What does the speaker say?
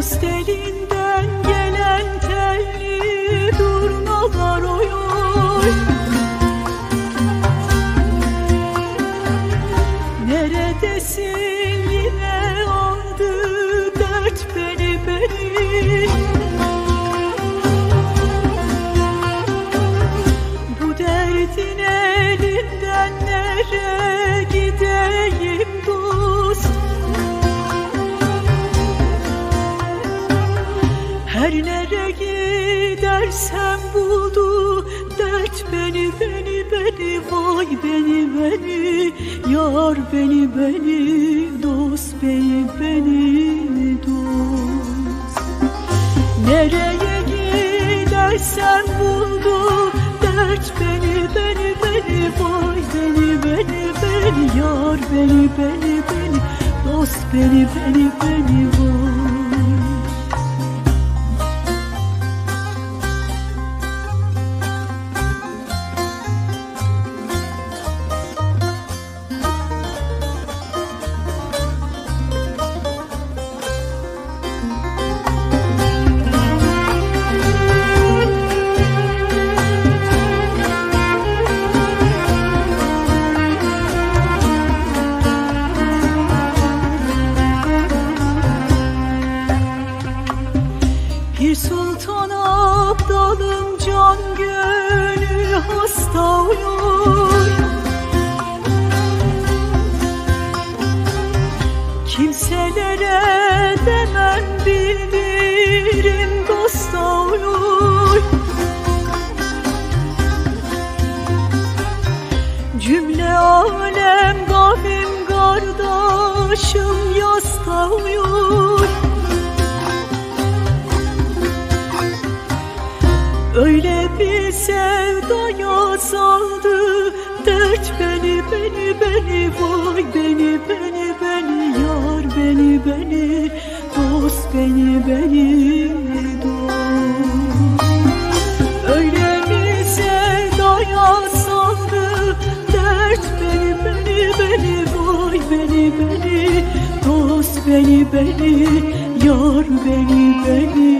Postelinden gelen telli durmalar oy oy Neredesin yine aldı dert beni beni? Bu derdin elinden nereye gideyim? Her nere gidersem buldu dert beni beni beni vay beni beni yar beni beni dost beni beni dost Nereye gidersem buldu dert beni beni beni vay beni beni beni yar beni beni beni dost beni beni beni vay sultan abdalım can gönül hasta uyur Kimselere demem bildirim dosta uyur Cümle alem kavim kardeşim yasta uyur Öyle bir sevdaya saldı Dert beni beni beni vay beni beni beni Yar beni beni dost beni beni dost Öyle bir sevdaya saldı Dert beni beni beni vay beni beni Dost beni beni yar beni beni